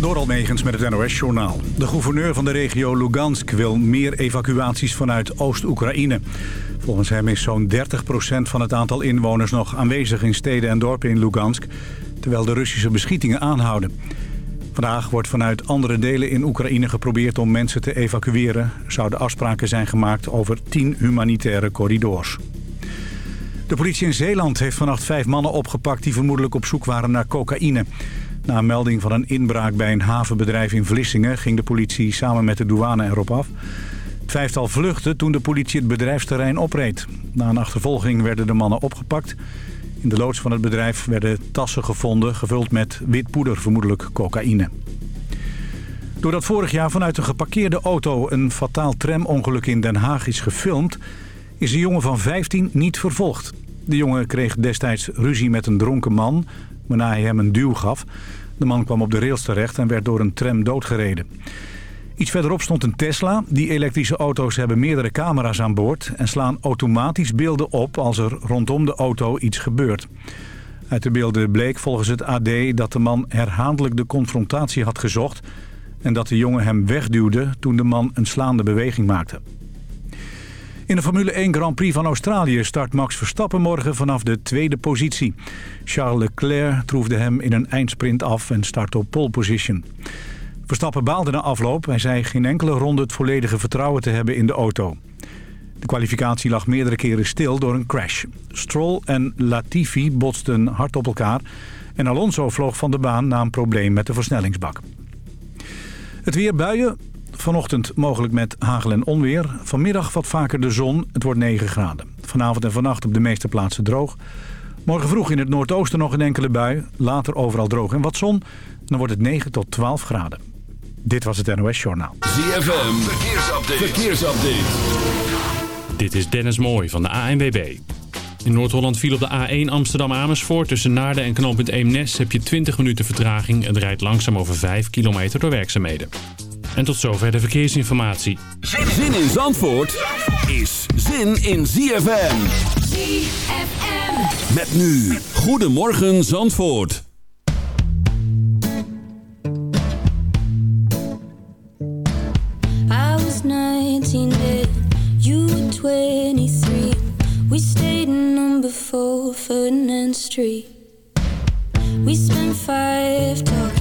Door Almegens met het NOS-journaal. De gouverneur van de regio Lugansk wil meer evacuaties vanuit Oost-Oekraïne. Volgens hem is zo'n 30% van het aantal inwoners nog aanwezig in steden en dorpen in Lugansk... terwijl de Russische beschietingen aanhouden. Vandaag wordt vanuit andere delen in Oekraïne geprobeerd om mensen te evacueren. Er zouden afspraken zijn gemaakt over 10 humanitaire corridors. De politie in Zeeland heeft vannacht vijf mannen opgepakt... die vermoedelijk op zoek waren naar cocaïne. Na een melding van een inbraak bij een havenbedrijf in Vlissingen... ging de politie samen met de douane erop af. Het vijftal vluchtte toen de politie het bedrijfsterrein opreed. Na een achtervolging werden de mannen opgepakt. In de loods van het bedrijf werden tassen gevonden... gevuld met wit poeder, vermoedelijk cocaïne. Doordat vorig jaar vanuit een geparkeerde auto... een fataal tramongeluk in Den Haag is gefilmd... is een jongen van 15 niet vervolgd. De jongen kreeg destijds ruzie met een dronken man... waarna hij hem een duw gaf... De man kwam op de rails terecht en werd door een tram doodgereden. Iets verderop stond een Tesla. Die elektrische auto's hebben meerdere camera's aan boord... en slaan automatisch beelden op als er rondom de auto iets gebeurt. Uit de beelden bleek volgens het AD dat de man herhaaldelijk de confrontatie had gezocht... en dat de jongen hem wegduwde toen de man een slaande beweging maakte. In de Formule 1 Grand Prix van Australië start Max Verstappen morgen vanaf de tweede positie. Charles Leclerc troefde hem in een eindsprint af en start op pole position. Verstappen baalde na afloop. Hij zei geen enkele ronde het volledige vertrouwen te hebben in de auto. De kwalificatie lag meerdere keren stil door een crash. Stroll en Latifi botsten hard op elkaar... en Alonso vloog van de baan na een probleem met de versnellingsbak. Het weer buien, Vanochtend mogelijk met hagel en onweer. Vanmiddag wat vaker de zon. Het wordt 9 graden. Vanavond en vannacht op de meeste plaatsen droog. Morgen vroeg in het noordoosten nog een enkele bui. Later overal droog en wat zon. Dan wordt het 9 tot 12 graden. Dit was het NOS Journaal. ZFM, verkeersupdate. verkeersupdate. Dit is Dennis Mooij van de ANWB. In Noord-Holland viel op de A1 Amsterdam-Amersfoort. Tussen Naarden en knooppunt Eemnes heb je 20 minuten vertraging. Het rijdt langzaam over 5 kilometer door werkzaamheden. En tot zover de verkeersinformatie. Zin in Zandvoort is zin in ZFM. ZFM. Met nu. Goedemorgen Zandvoort. I was 19 then, you were 23. We stayed in number 4 Ferdinand Street. We spent five talking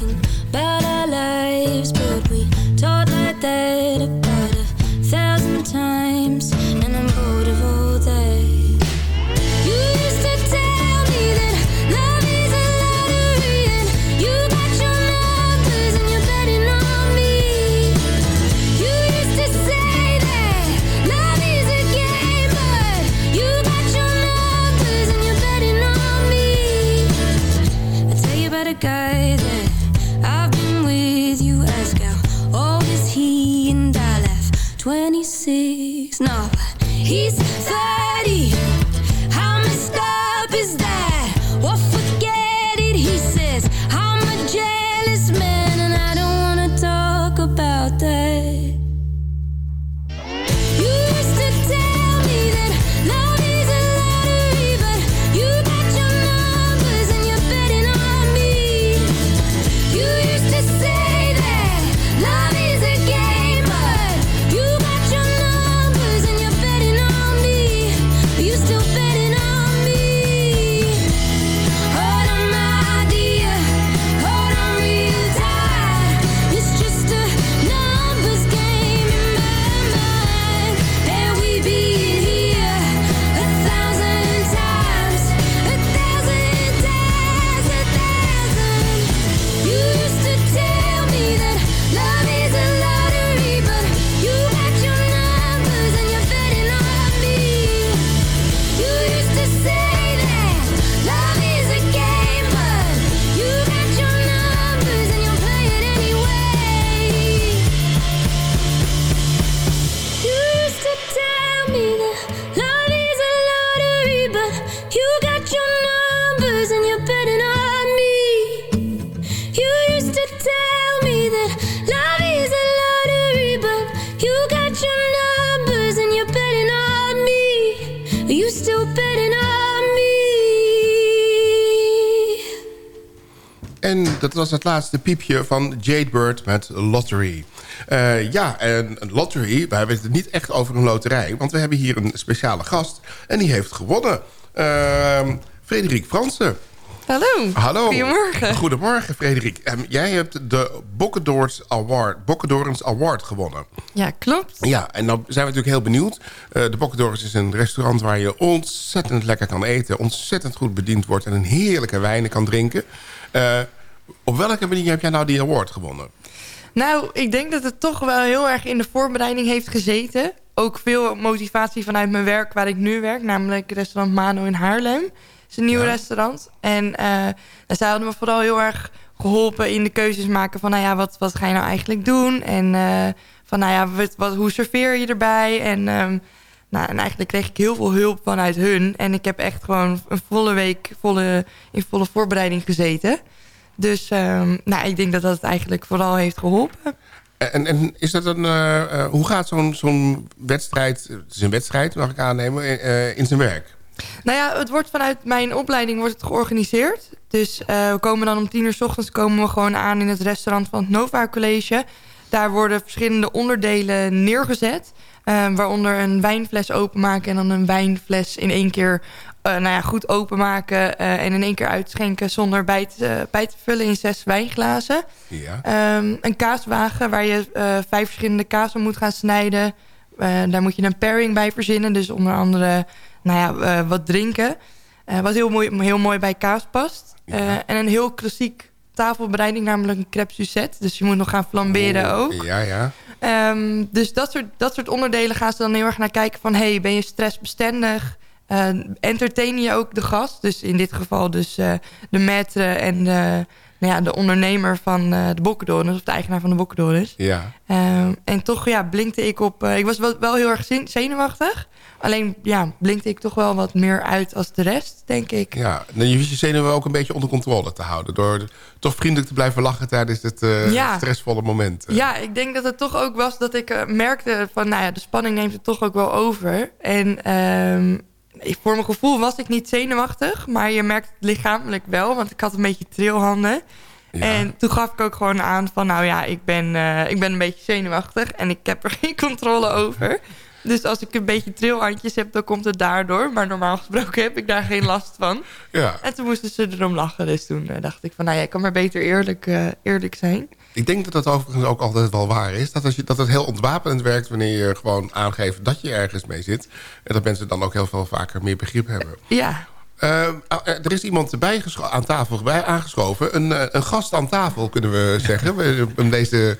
was het laatste piepje van Jade Bird met Lottery. Uh, ja, en Lottery, we hebben het niet echt over een loterij... want we hebben hier een speciale gast en die heeft gewonnen. Uh, Frederik Fransen. Hallo. Hallo. Goedemorgen. Goedemorgen, Frederik. Um, jij hebt de Bokkendoorns Award, Bokkendorens Award gewonnen. Ja, klopt. Ja, en dan zijn we natuurlijk heel benieuwd. Uh, de Bokkendorens is een restaurant waar je ontzettend lekker kan eten... ontzettend goed bediend wordt en een heerlijke wijnen kan drinken. Uh, op welke manier heb jij nou die award gewonnen? Nou, ik denk dat het toch wel heel erg in de voorbereiding heeft gezeten. Ook veel motivatie vanuit mijn werk waar ik nu werk. Namelijk restaurant Mano in Haarlem. Het is een nieuw ja. restaurant. En uh, zij hadden me vooral heel erg geholpen in de keuzes maken van... nou ja, wat, wat ga je nou eigenlijk doen? En uh, van nou ja, wat, wat, hoe serveer je erbij? En, um, nou, en eigenlijk kreeg ik heel veel hulp vanuit hun. En ik heb echt gewoon een volle week volle, in volle voorbereiding gezeten. Dus um, nou, ik denk dat dat het eigenlijk vooral heeft geholpen. En, en is dat een, uh, uh, hoe gaat zo'n zo'n wedstrijd, het is een wedstrijd mag ik aannemen, uh, in zijn werk? Nou ja, het wordt vanuit mijn opleiding wordt het georganiseerd. Dus we komen dan om tien uur s ochtends komen we gewoon aan in het restaurant van het Nova College. Daar worden verschillende onderdelen neergezet. waaronder een wijnfles openmaken en dan een wijnfles in één keer nou ja, goed openmaken uh, en in één keer uitschenken zonder bij te, bij te vullen in zes wijnglazen. Ja. Um, een kaaswagen waar je vijf verschillende kazen moet gaan snijden. daar moet je een pairing bij verzinnen. Dus onder andere nou ja, wat drinken. wat heel mooi, heel mooi bij kaas past. Ja. en een heel klassiek tafelbereiding, namelijk een crêpe Suzette. Dus je moet nog gaan flamberen oh, ook. Ja, ja. Um, dus dat soort, dat soort onderdelen gaan ze dan heel erg naar kijken van... hey, ben je stressbestendig? Uh, entertain je ook de gast. Dus in dit geval dus uh, de maître en de, nou ja, de ondernemer van uh, de Bokkendorens. Of de eigenaar van de Bokkendorens. Ja. en toch ja, blinkte ik op... ik was wel, wel heel erg zenuwachtig. Alleen ja, blinkte ik toch wel wat meer uit als de rest, denk ik. Ja, en je wist je zenuwen ook een beetje onder controle te houden. Door toch vriendelijk te blijven lachen tijdens het ja. stressvolle moment. Ja, ik denk dat het toch ook was dat ik merkte van... Nou ja, de spanning neemt het toch ook wel over. En... Voor mijn gevoel was ik niet zenuwachtig. Maar je merkt het lichamelijk wel. Want ik had een beetje trilhanden. Ja. En toen gaf ik ook gewoon aan van... nou ja, ik ben, uh, ik ben een beetje zenuwachtig. En ik heb er geen controle over. Dus als ik een beetje trilhandjes heb, dan komt het daardoor. Maar normaal gesproken heb ik daar geen last van. Ja. En toen moesten ze erom lachen. Dus toen uh, dacht ik van... nou ja, ik kan maar beter eerlijk, uh, eerlijk zijn. Ik denk dat dat overigens ook altijd wel waar is. Dat, als je, dat het heel ontwapenend werkt wanneer je gewoon aangeeft dat je ergens mee zit. En dat mensen dan ook heel veel vaker meer begrip hebben. Ja. Uh, er is iemand erbij aan tafel bij aangeschoven. Een, een gast aan tafel, kunnen we zeggen. Om deze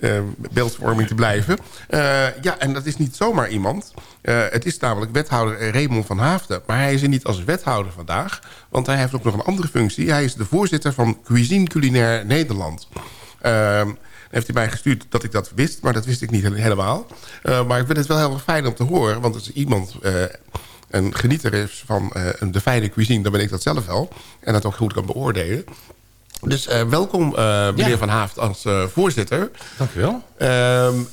uh, beeldvorming te blijven. Uh, ja, en dat is niet zomaar iemand. Uh, het is namelijk wethouder Raymond van Haafden. Maar hij is er niet als wethouder vandaag. Want hij heeft ook nog een andere functie. Hij is de voorzitter van Cuisine Culinaire Nederland. Uh, heeft hij mij gestuurd dat ik dat wist, maar dat wist ik niet helemaal. Uh, maar ik vind het wel heel fijn om te horen, want is iemand... Uh, een genieter is van uh, de fijne cuisine, dan ben ik dat zelf wel. En dat ook goed kan beoordelen. Dus welkom, meneer ja. Van Haaft, als voorzitter. Dank u wel.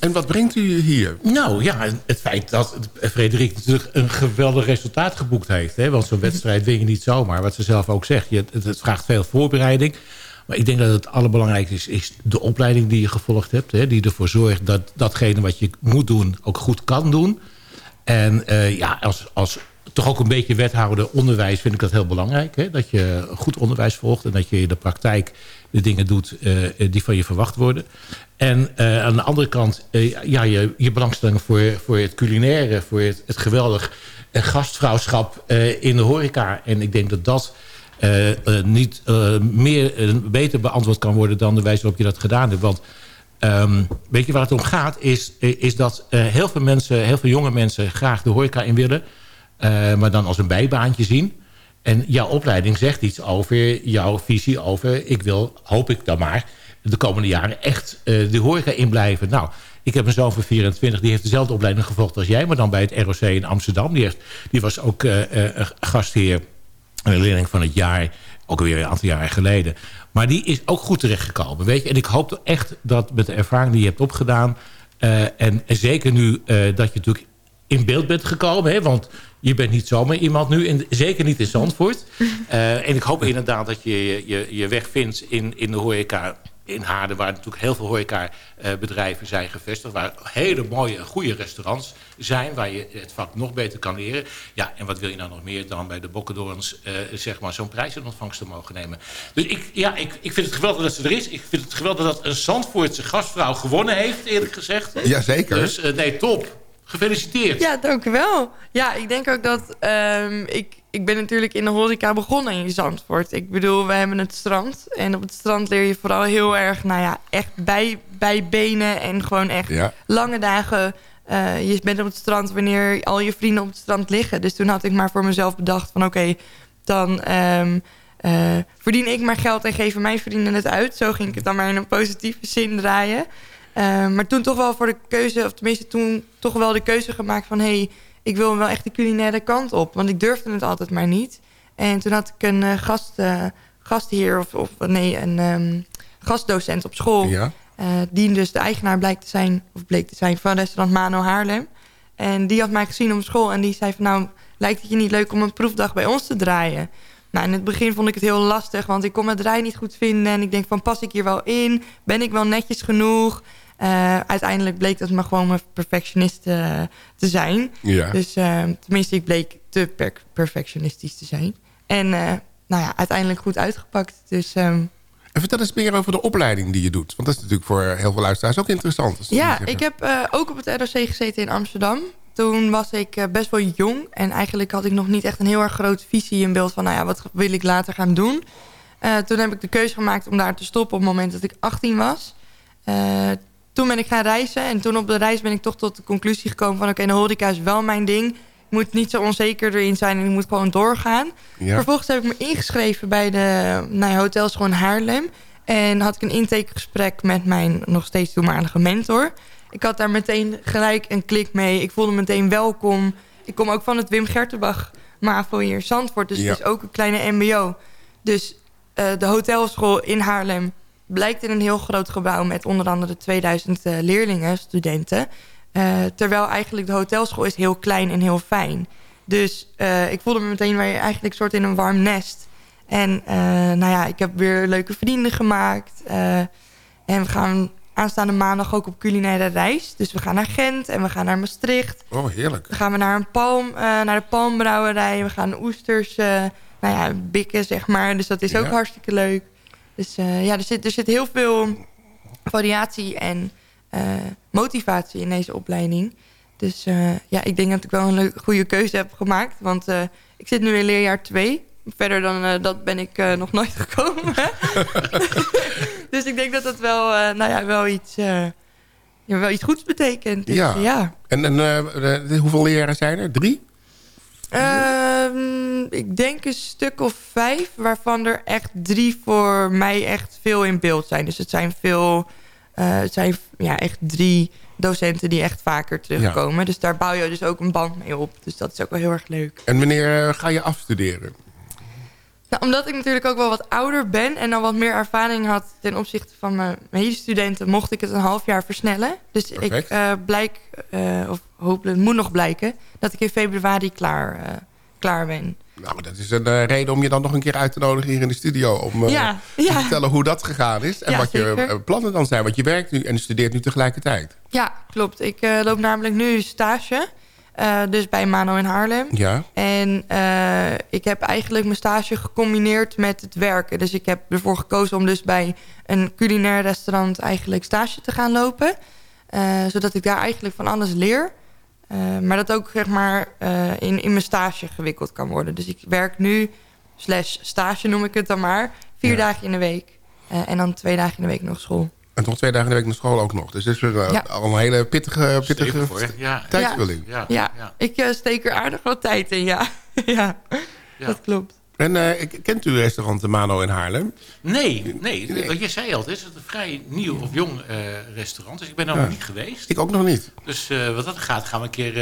en wat brengt u hier? Nou ja, het feit dat Frederik natuurlijk een geweldig resultaat geboekt heeft. Hè? Want zo'n wedstrijd win je niet zomaar. Wat ze zelf ook zegt, je, het, het vraagt veel voorbereiding. Maar ik denk dat het allerbelangrijkste is, is de opleiding die je gevolgd hebt. Hè, die ervoor zorgt dat datgene wat je moet doen ook goed kan doen. En uh, ja, als, als toch ook een beetje wethouder onderwijs vind ik dat heel belangrijk. Hè? Dat je goed onderwijs volgt en dat je in de praktijk de dingen doet uh, die van je verwacht worden. En uh, aan de andere kant, ja, je, je belangstelling voor, voor het culinaire, voor het, het geweldig gastvrouwschap in de horeca. En ik denk dat dat niet uh, meer, beter beantwoord kan worden dan de wijze waarop je dat gedaan hebt. Want um, weet je waar het om gaat, is, is dat heel veel mensen, heel veel jonge mensen graag de horeca in willen. maar dan als een bijbaantje zien. En jouw opleiding zegt iets over jouw visie over, ik wil, hoop ik dan maar, de komende jaren echt de horeca in blijven. Nou, ik heb een zoon van 24, die heeft dezelfde opleiding gevolgd als jij, maar dan bij het ROC in Amsterdam. Die, die was ook gastheer leerling van het jaar, ook alweer een aantal jaren geleden. Maar die is ook goed terechtgekomen, weet je. En ik hoop echt dat met de ervaring die je hebt opgedaan... Uh, en, zeker nu uh, dat je natuurlijk in beeld bent gekomen. Hè? Want je bent niet zomaar iemand nu, in, zeker niet in Zandvoort. Uh, en ik hoop inderdaad dat je je, je weg vindt in, in de horeca in Haarden... waar natuurlijk heel veel horeca-bedrijven zijn gevestigd... waar hele mooie en goede restaurants zijn... waar je het vak nog beter kan leren. Ja, en wat wil je nou nog meer dan bij de Bokkendorens... Uh, zeg maar zo'n prijs in ontvangst te mogen nemen. Dus ik, ja, ik, ik vind het geweldig dat ze er is. Ik vind het geweldig dat een Zandvoortse gastvrouw gewonnen heeft, eerlijk gezegd. Jazeker. Dus uh, nee, top. Gefeliciteerd. Ja, dank u wel. Ja, ik denk ook dat... Um, ik, ik ben natuurlijk in de horeca begonnen in Zandvoort. Ik bedoel, we hebben het strand. En op het strand leer je vooral heel erg... Nou ja, echt bij, bij benen en gewoon echt ja. lange dagen... Uh, je bent op het strand wanneer al je vrienden op het strand liggen. Dus toen had ik maar voor mezelf bedacht van... oké, okay, dan um, uh, verdien ik maar geld en geven mijn vrienden het uit. Zo ging ik het dan maar in een positieve zin draaien. Uh, maar toen toch wel voor de keuze, of tenminste toen toch wel de keuze gemaakt van... hé, hey, ik wil wel echt de culinaire kant op. Want ik durfde het altijd maar niet. En toen had ik een uh, gast, uh, gastheer, of, of nee, een um, gastdocent op school... Ja. Uh, die dus de eigenaar blijkt te zijn, of bleek te zijn van restaurant Mano Haarlem. En die had mij gezien op school en die zei van... nou, lijkt het je niet leuk om een proefdag bij ons te draaien? Nou, in het begin vond ik het heel lastig, want ik kon mijn draai niet goed vinden. En ik denk van, pas ik hier wel in? Ben ik wel netjes genoeg? Uh, uiteindelijk bleek dat me gewoon een perfectionist uh, te zijn. Ja. Dus uh, tenminste, ik bleek te per perfectionistisch te zijn. En nou ja, uiteindelijk goed uitgepakt. Dus, um... En vertel eens meer over de opleiding die je doet. Want dat is natuurlijk voor heel veel luisteraars ook interessant. Ja, ik heb ook op het ROC gezeten in Amsterdam. Toen was ik best wel jong. En eigenlijk had ik nog niet echt een heel erg grote visie in beeld van... nou ja, wat wil ik later gaan doen. toen heb ik de keuze gemaakt om daar te stoppen op het moment dat ik 18 was toen ben ik gaan reizen. En toen op de reis ben ik toch tot de conclusie gekomen van... oké, okay, de horeca is wel mijn ding. Ik moet niet zo onzeker erin zijn en ik moet gewoon doorgaan. Ja. Vervolgens heb ik me ingeschreven bij de nou ja, hotels gewoon Haarlem. En had ik een intakegesprek met mijn nog steeds toenmalige mentor. Ik had daar meteen gelijk een klik mee. Ik voelde me meteen welkom. Ik kom ook van het Wim Gertenbach MAVO hier in Zandvoort. Dus ja. het is ook een kleine mbo. Dus uh, de hotelschool in Haarlem blijkt in een heel groot gebouw... met onder andere 2000 uh, leerlingen, studenten. Uh, terwijl eigenlijk de hotelschool is heel klein en heel fijn. Dus uh, ik voelde me meteen weer eigenlijk soort in een warm nest. En nou ja, ik heb weer leuke vrienden gemaakt. en we gaan aanstaande maandag ook op culinaire reis. Dus we gaan naar Gent en we gaan naar Maastricht. Oh, heerlijk. Dan gaan we naar, een palm, naar de palmbrouwerij. We gaan oesters nou ja, bikken, zeg maar. Dus dat is ook ja. hartstikke leuk. Dus uh, ja, er zit, er zit heel veel variatie en uh, motivatie in deze opleiding. Dus uh, ja, ik denk dat ik wel een goede keuze heb gemaakt. Want ik zit nu in leerjaar 2. Verder dan dat ben ik nog nooit gekomen. dus ik denk dat dat wel, nou ja, wel iets... Ja, wel iets goeds betekent. Dus, ja. ja. En, en hoeveel leraren zijn er? Drie? Um, ik denk een stuk of vijf, waarvan er echt drie voor mij echt veel in beeld zijn. Dus het zijn veel, uh, het zijn ja, echt drie docenten die echt vaker terugkomen. Ja. Dus daar bouw je dus ook een band mee op. Dus dat is ook wel heel erg leuk. En wanneer ga je afstuderen? Nou, omdat ik natuurlijk ook wel wat ouder ben en dan wat meer ervaring had ten opzichte van mijn medestudenten, mocht ik het een half jaar versnellen. Dus Perfect. ik uh, blijk, uh, of hopelijk moet nog blijken, dat ik in februari klaar, klaar ben. Nou, dat is een uh, reden om je dan nog een keer uit te nodigen hier in de studio. Om uh, ja, te ja. vertellen hoe dat gegaan is. En Ja, wat je uh, plannen dan zijn. Want je werkt nu en studeert nu tegelijkertijd. Ja, klopt. Ik loop namelijk nu stage. Dus bij Mano in Haarlem. Ja. En ik heb eigenlijk mijn stage gecombineerd met het werken. Dus ik heb ervoor gekozen om dus bij een culinair restaurant eigenlijk stage te gaan lopen. Zodat ik daar eigenlijk van alles leer. Uh, maar dat ook zeg maar uh, in, in mijn stage gewikkeld kan worden. Dus ik werk nu, slash stage noem ik het dan maar, vier Ja. dagen in de week. Uh, en dan twee dagen in de week nog school. En nog twee dagen in de week naar school ook nog. Dus het is uh, Ja. al een hele pittige, pittige. Ja. tijdsvulling. Ja. Ja, ik uh, steek er aardig wat tijd in, ja. ja, Ja. dat klopt. En eh, kent u restaurant de Mano in Haarlem? Nee, nee. Wat je zei al, het is een vrij nieuw of jong uh, restaurant. Dus ik ben er nog niet geweest. Ik ook nog niet. Dus uh, wat dat gaat, gaan we een keer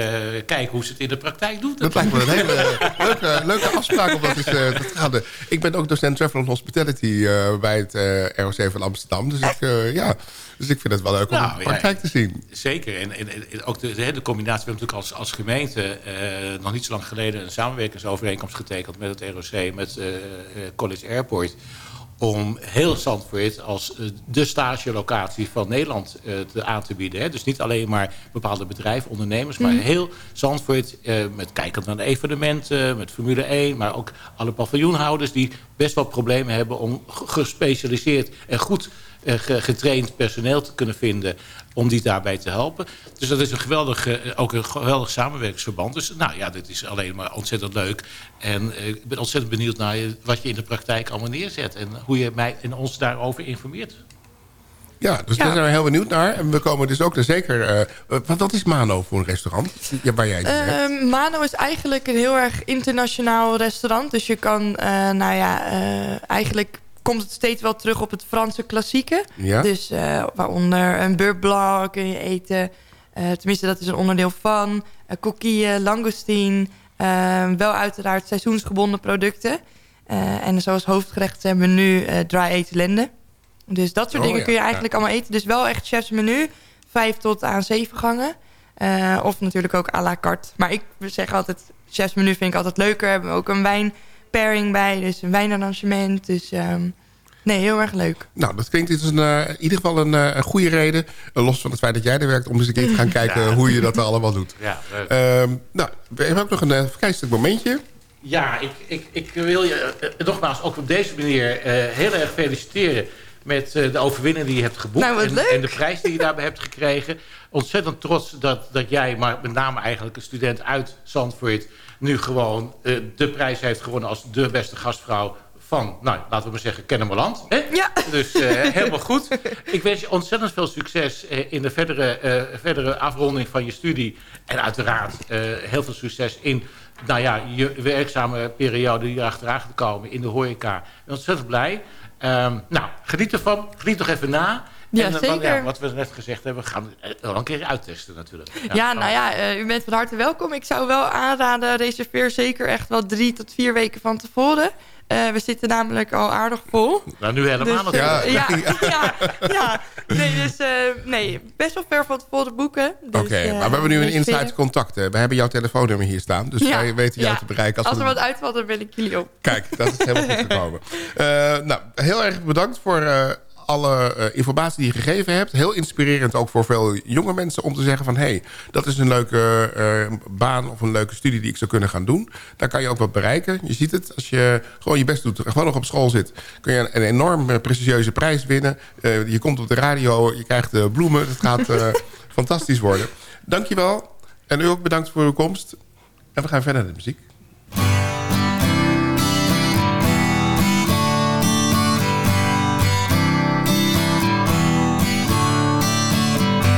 kijken hoe ze het in de praktijk doet. Dat, lijkt me een hele leuke, leuke afspraak om dat eens te gaan. Ik ben ook docent Travel and Hospitality bij het ROC van Amsterdam. Dus ik, ja... Dus ik vind het wel leuk om nou, de praktijk te zien. Zeker. En, en, ook de, de, combinatie. We hebben natuurlijk als, als gemeente nog niet zo lang geleden... een samenwerkingsovereenkomst getekend met het ROC... met College Airport om heel Zandvoort als uh, de stagelocatie van Nederland te, aan te bieden. Hè. Dus niet alleen maar bepaalde bedrijven, ondernemers... maar mhm. heel Zandvoort met kijkend naar de evenementen, met Formule 1... maar ook alle paviljoenhouders die best wel problemen hebben... om gespecialiseerd en goed getraind personeel te kunnen vinden om die daarbij te helpen. Dus dat is een geweldig, eh, ook een geweldig samenwerkingsverband. Dus nou ja, dit is alleen maar ontzettend leuk. En eh, ik ben ontzettend benieuwd naar wat je in de praktijk allemaal neerzet. En hoe je mij en ons daarover informeert. Ja, dus daar zijn we heel benieuwd naar. En we komen dus ook er zeker... Uh, wat, wat is Mano voor een restaurant? Ja, waar jij uh, Mano is eigenlijk een heel erg internationaal restaurant. Dus je kan, nou ja, eigenlijk komt het steeds wel terug op het Franse klassieke. Ja. Dus uh, waaronder een beurre blanc kun je eten. Uh, tenminste, dat is een onderdeel van. Uh, coquille, langoustine. wel uiteraard seizoensgebonden producten. en zoals hoofdgerecht hebben we nu dry eten lende. Dus dat soort oh, dingen kun je eigenlijk allemaal eten. Dus wel echt chefs menu. Vijf tot aan zeven gangen. of natuurlijk ook à la carte. Maar ik zeg altijd, chefs menu vind ik altijd leuker. Hebben we ook een wijn pairing bij. Dus een wijnarrangement. Dus um, nee, heel erg leuk. Nou, dat klinkt dus een, uh, in ieder geval een, uh, een goede reden. Uh, los van het feit dat jij er werkt. Om eens een keer te gaan kijken hoe je dat allemaal doet. Ja, um, nou, we hebben ook nog een uh, momentje. Ja, ik, ik, ik wil je nogmaals ook op deze manier heel erg feliciteren met de overwinning die je hebt geboekt. Nou, en, en, de prijs die je daarbij hebt gekregen. Ontzettend trots dat, dat jij, maar met name eigenlijk een student uit Zandvoort nu gewoon uh, de prijs heeft gewonnen als de beste gastvrouw van, nou, laten we maar zeggen, Kennemerland. Hè? Ja. Dus uh, helemaal goed. Ik wens je ontzettend veel succes uh, in de verdere, uh, verdere afronding van je studie. En uiteraard heel veel succes in nou ja, je werkzame periode die erachteraan gaat komen in de horeca. Ik ben ontzettend blij. Um, nou, geniet ervan. Geniet nog even na. Ja, en, zeker. Ja, wat we net gezegd hebben, we gaan het wel een keer uittesten natuurlijk. Ja, ja nou ja, uh, u bent van harte welkom. Ik zou wel aanraden, reserveer zeker echt wel drie tot vier weken van tevoren. Uh, we zitten namelijk al aardig vol. Nou, nu helemaal dus, uh, ja. Ja, ja, ja, Nee, dus uh, nee, best wel ver van tevoren boeken. Dus, Oké, okay, maar we hebben nu een inside contact. We hebben jouw telefoonnummer hier staan. Dus wij weten jou te bereiken. Als, als er wat uitvalt, dan ben ik jullie op. Kijk, dat is helemaal goed gekomen. nou, heel erg bedankt voor alle uh, informatie die je gegeven hebt. Heel inspirerend ook voor veel jonge mensen om te zeggen van... hé, hey, dat is een leuke uh, baan of een leuke studie die ik zou kunnen gaan doen. Daar kan je ook wat bereiken. Je ziet het, als je gewoon je best doet, gewoon nog op school zit... kun je een, enorm uh, prestigieuze prijs winnen. je komt op de radio, je krijgt bloemen. Het gaat fantastisch worden. Dankjewel. En u ook bedankt voor uw komst. En we gaan verder naar de muziek.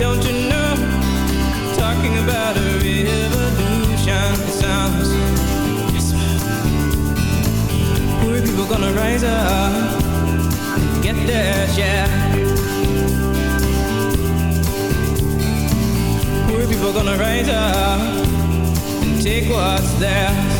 Don't you know? Talking about a revolution. Sounds people gonna rise up, get their share. Poor people gonna rise up and take what's theirs.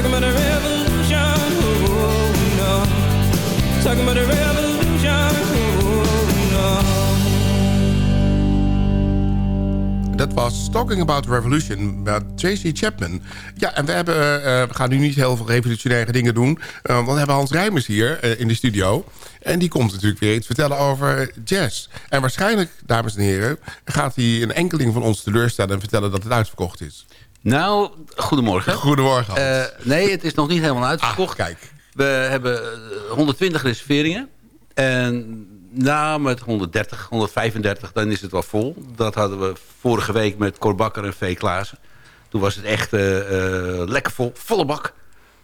Talking about a revolution. Oh no. Talking about a revolution. Oh. Dat was Talking About Revolution met Tracy Chapman. Ja, en we, hebben, eh, we gaan nu niet heel veel revolutionaire dingen doen. eh, want we hebben Hans Rijmers hier eh, in de studio. En die komt natuurlijk weer iets vertellen over jazz. En waarschijnlijk, dames en heren... gaat hij een enkeling van ons teleurstellen... en vertellen dat het uitverkocht is. Nou, goedemorgen. Goedemorgen. Eh, nee, het is nog niet helemaal Ah, uitverkocht. kijk. We hebben eh, 120 reserveringen. En nou, met 130, 135, dan is het wel vol. Dat hadden we vorige week met Cor Bakker en V. Klaassen. Toen was het echt eh, eh, lekker vol, volle bak.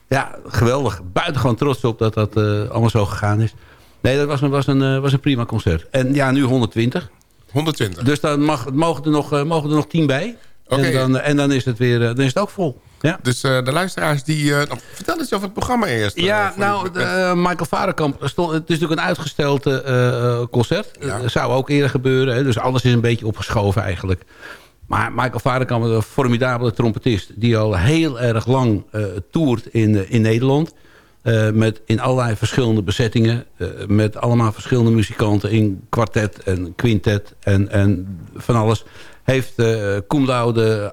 Ja, geweldig. Buitengewoon trots op dat dat eh, allemaal zo gegaan is. Nee, dat was een, was, een, eh, was een prima concert. En ja, nu 120. 120. Dus dan mag, mogen, er nog, eh, mogen er nog 10 bij. En, dan, en dan is het weer eh, dan is het ook vol. Ja. Dus eh, de luisteraars die... eh, nou, vertel eens over het programma eerst. Ja, nou, de, Michael Varenkamp, stond, het is natuurlijk een uitgesteld concert. Ja. Dat zou ook eerder gebeuren. Hè, dus alles is een beetje opgeschoven eigenlijk. Maar Michael Varenkamp is een formidabele trompetist... die al heel erg lang toert in, in Nederland. Met in allerlei verschillende bezettingen. met allemaal verschillende muzikanten in kwartet en quintet en, en van alles. Heeft uh, cum laude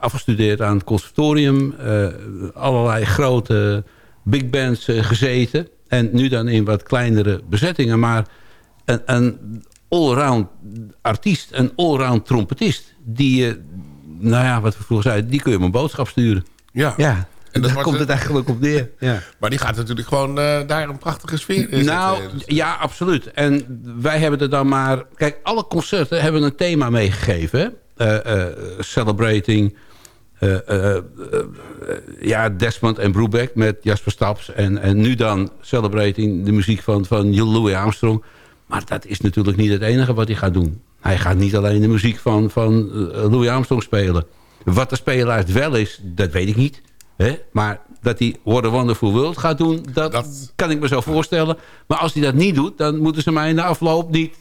afgestudeerd aan het conservatorium. eh, allerlei grote big bands gezeten. En nu dan in wat kleinere bezettingen. Maar een, een allround artiest, een allround trompetist... die, eh, nou ja, wat we vroeger zeiden... die kun je op een boodschap sturen. Ja. Ja, En dat daar komt het- eigenlijk op neer. Ja. Maar die gaat natuurlijk gewoon eh, daar een prachtige sfeer in Nou. Dus- ja, absoluut. En wij hebben er dan maar... Kijk, alle concerten hebben een thema meegegeven. Eh, eh, celebrating... eh, eh, eh, ja, Desmond en Brubeck met Jasper Staps. En, en nu dan Celebrating de muziek van, van Louis Armstrong. Maar dat is natuurlijk niet het enige wat hij gaat doen. Hij gaat niet alleen de muziek van, van eh, Louis Armstrong spelen. Wat de spelaars wel is, dat weet ik niet. Hè? Maar dat hij What a Wonderful World gaat doen, dat, Dat- kan ik me zo voorstellen. Maar als hij dat niet doet, dan moeten ze mij in de afloop niet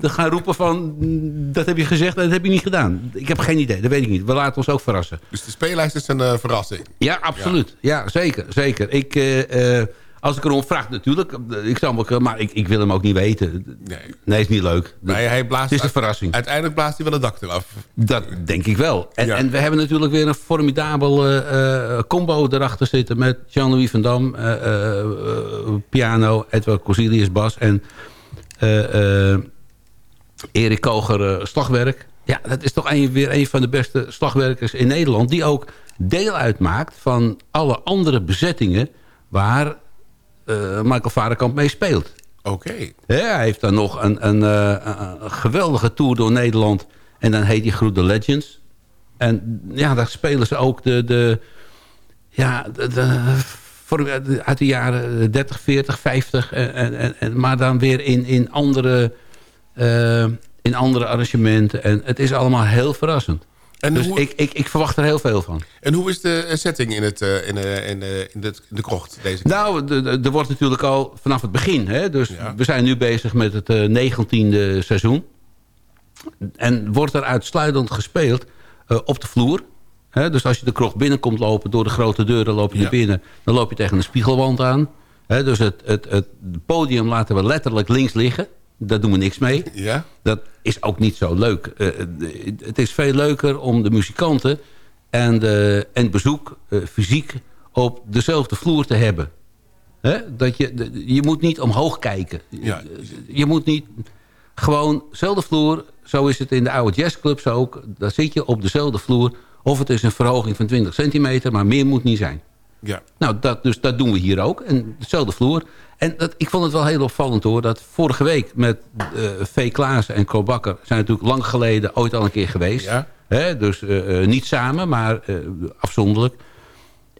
eh, gaan roepen van... "Mm, dat heb je gezegd en dat heb je niet gedaan. Ik heb geen idee, dat weet ik niet. We laten ons ook verrassen. Dus de speellijst is een eh, verrassing. Ja, absoluut. Ja, zeker. zeker. Ik, eh, als ik erom vraag, natuurlijk. eh, Ik zal hem ook, maar ik, ik wil hem ook niet weten. Nee. Nee, is niet leuk. Nee, hij blaast het is een verrassing. Uiteindelijk blaast hij wel het dak eraf. Dat denk ik wel. En, Ja. en we hebben natuurlijk weer een formidabel eh, eh, combo erachter zitten... met Jean-Louis van Dam, eh, eh, eh, piano, Edward Corsilius bas... en eh, eh, Erik Koger eh, slagwerk. Ja, dat is toch een, weer een van de beste slagwerkers in Nederland... die ook deel uitmaakt van alle andere bezettingen... waar eh, Michael Varenkamp mee speelt. Oké. Ja, hij heeft dan nog een, een, eh, een- een geweldige tour door Nederland. En dan heet die groep The Legends. En ja, daar spelen ze ook de... de ja, de, uit de jaren 30, 40, 50. En, en, en, maar dan weer in, in, andere, eh, in andere arrangementen. En het is allemaal heel verrassend. En, dus hoe, ik, ik, ik verwacht er heel veel van. en hoe is de eh, setting in, het, eh, in, eh, in, in, de, in de krocht deze keer? Nou, er wordt natuurlijk al vanaf het begin. Hè? Dus Ja. we zijn nu bezig met het negentiende seizoen. En wordt er uitsluitend gespeeld op de vloer. Hè? Dus als je de krocht binnenkomt lopen door de grote deuren loop je Ja. binnen. Dan loop je tegen een spiegelwand aan. Hè? Dus het, het, het podium laten we letterlijk links liggen. Daar doen we niks mee. Ja? Dat is ook niet zo leuk. Eh, eh, het is veel leuker om de muzikanten en, de, en bezoek eh, fysiek op dezelfde vloer te hebben. Hè? Dat je, de- je moet niet omhoog kijken. Ja. Je moet niet... Gewoon dezelfde vloer. Zo is het in de oude jazzclubs ook. Daar zit je op dezelfde vloer. Of het is een verhoging van 20 centimeter. Maar meer moet niet zijn. Ja. Nou, dat, dus dat doen we hier ook. En dezelfde vloer. En dat, ik vond het wel heel opvallend hoor. Dat vorige week met eh V. Klaassen en Ko Bakker... zijn natuurlijk lang geleden ooit al een keer geweest. Ja. Hè, dus eh, eh, niet samen, maar afzonderlijk.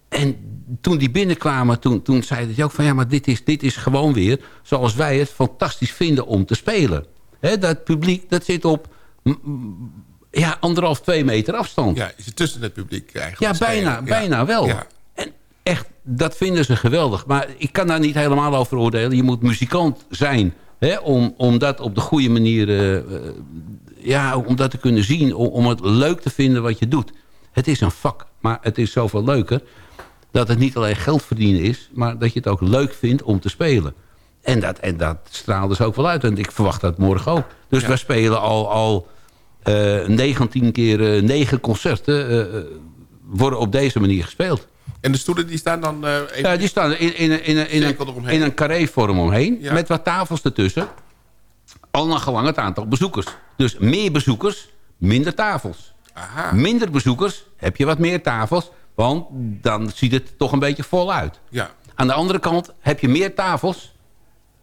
En toen die binnenkwamen, toen, toen zeiden ze ook van... ja, maar dit is, dit is gewoon weer zoals wij het fantastisch vinden om te spelen. Hè, dat publiek, dat zit op ja, anderhalf, twee meter afstand. Ja, is het tussen het publiek eigenlijk. Ja, bijna, bijna wel. Ja. Echt, dat vinden ze geweldig. Maar ik kan daar niet helemaal over oordelen. Je moet muzikant zijn hè, om, om dat op de goede manier... eh, eh, ja, om dat te kunnen zien. Om, om het leuk te vinden wat je doet. Het is een vak, maar het is zoveel leuker... dat het niet alleen geld verdienen is... maar dat je het ook leuk vindt om te spelen. En dat, en dat straalde ze ook wel uit. En ik verwacht dat morgen ook. Dus wij spelen al... al eh 19 keer eh, 9 concerten worden op deze manier gespeeld. En de stoelen die staan dan... eh, even- Ja, die staan in, in, in, in, een, in een carré-vorm omheen. Ja. Met wat tafels ertussen. Al naar gelang het aantal bezoekers. Dus meer bezoekers, minder tafels. Aha. Minder bezoekers, heb je wat meer tafels. Want dan ziet het toch een beetje vol uit. Ja. Aan de andere kant, heb je meer tafels...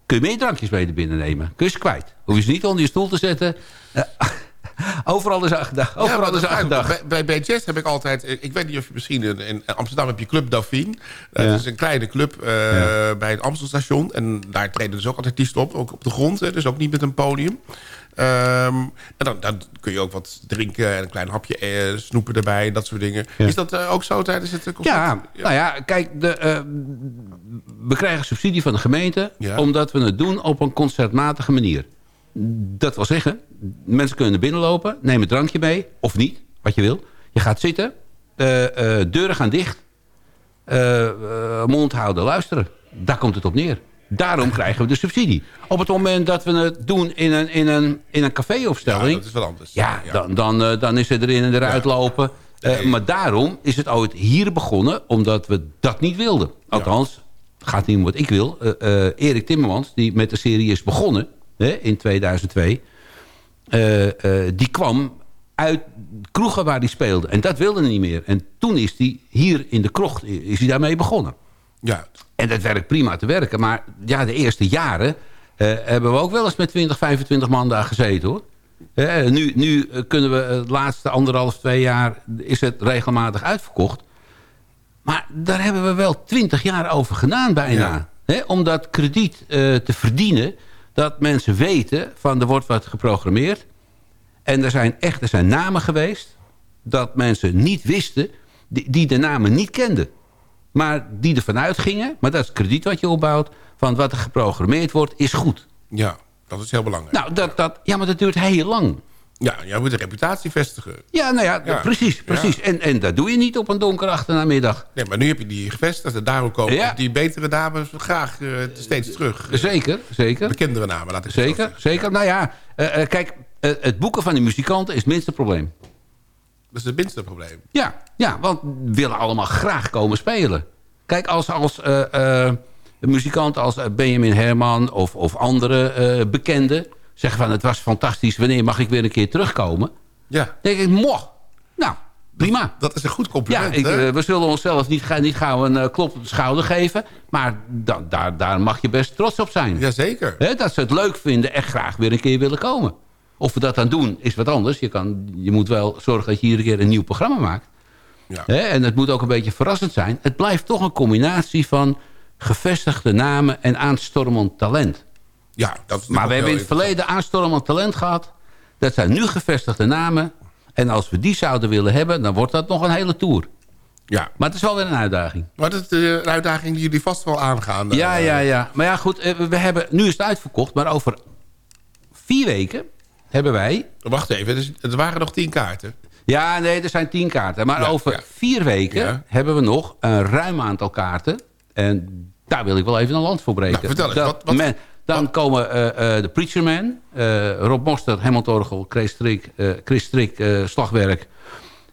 kun je meer drankjes mee naar binnen nemen. Kun je ze kwijt. Hoef je ze niet onder je stoel te zetten. overal is aan gedacht. Ja, Overal is dat. Bij, bij, bij jazz heb ik altijd... eh, Ik weet niet of je misschien... In, in Amsterdam heb je Club Dauphine. Dat Ja. is een kleine club eh, bij het Amstelstation. En daar treden dus ook artiesten op. Ook op de grond. Hè, dus ook niet met een podium. Ehm, en dan, dan kun je ook wat drinken en een klein hapje eh, snoepen erbij. Dat soort dingen. Ja. Is dat eh, ook zo tijdens het eh, concert? Ja, nou ja, kijk, de, eh, we krijgen subsidie van de gemeente... Ja. omdat we het doen op een concertmatige manier. Dat wil zeggen, mensen kunnen binnenlopen... neem een drankje mee, of niet, wat je wil. Je gaat zitten, eh, eh, deuren gaan dicht... eh, mond houden, luisteren. Daar komt het op neer. Daarom krijgen we de subsidie. Op het moment dat we het doen in een, in een, in een caféopstelling... Ja, dat is wel anders. Ja, Dan, dan, dan is het erin en eruit Ja. lopen. Nee. Maar daarom is het ooit hier begonnen, omdat we dat niet wilden. Althans, gaat niet om wat ik wil. Erik Timmermans, die met de serie is begonnen hè, in 2002... eh, eh, die kwam uit kroegen waar hij speelde. En dat wilde hij niet meer. En toen is hij hier in de krocht is hij daarmee begonnen. Ja. En dat werkt prima te werken. Maar ja, de eerste jaren eh, hebben we ook wel eens met 20, 25 man daar gezeten hoor. Nu nu kunnen we het laatste anderhalf, twee jaar is het regelmatig uitverkocht. Maar daar hebben we wel 20 jaar over gedaan bijna. Om dat krediet te verdienen. Dat mensen weten van er wordt wat geprogrammeerd. En er zijn echt er zijn namen geweest dat mensen niet wisten, die, die de namen niet kenden. Maar die ervan uitgingen, maar dat is het krediet wat je opbouwt... van wat er geprogrammeerd wordt, is goed. ja, dat is heel belangrijk. Nou, dat, dat, ja, maar dat duurt heel lang. Ja, jij moet een reputatie vestigen. Ja, nou ja, Ja. precies. precies. En, en dat doe je niet op een donkere achtermiddag. Nee, maar nu heb je die gevestigd. En daarom komen Ja. die betere dames graag eh, steeds terug. Zeker, zeker. Bekendere namen, laat ik Zeker, zeggen. zeker. Nou ja, eh, eh, kijk, het boeken van die muzikanten is het minste probleem. Dat is het minste probleem. Ja, ja, want we willen allemaal graag komen spelen. Kijk, als, als muzikanten als Benjamin Herman of, of andere eh, bekenden... zeggen van het was fantastisch, wanneer mag ik weer een keer terugkomen? Ja, Dan denk ik, moh, nou, prima. dat is een goed Ja, compliment. ik, hè? eh, we zullen onszelf niet, ga- niet gauw een eh, klop op de schouder geven... maar da- daar, daar mag je best trots op zijn. Jazeker. Hè, dat ze het leuk vinden en graag weer een keer willen komen. Of we dat dan doen, is wat anders. Je, kan, je moet wel zorgen dat je hier een keer een nieuw programma maakt. Ja. En het moet ook een beetje verrassend zijn. Het blijft toch een combinatie van gevestigde namen en aanstormend talent. Ja, dat Maar we hebben in het verleden aanstormend talent gehad. Dat zijn nu gevestigde namen. En als we die zouden willen hebben, dan wordt dat nog een hele tour. Ja, Maar het is wel weer een uitdaging. maar dat is een uitdaging die jullie vast wel aangaan. eh. Ja, ja, ja. Maar ja, goed. eh, We hebben, nu is het uitverkocht. Maar over vier weken hebben wij... Wacht even, dus, er waren nog tien kaarten. Ja, nee, er zijn tien kaarten. Maar Ja, over ja. vier weken Ja. hebben we nog een ruim aantal kaarten. En daar wil ik wel even een land voor breken. Nou, vertel eens, Dat wat- wat- men- dan komen eh, eh, de Preacher Man, eh, Rob Mostert, Helmut Orgel, Chris Strik, Chris Strik slagwerk...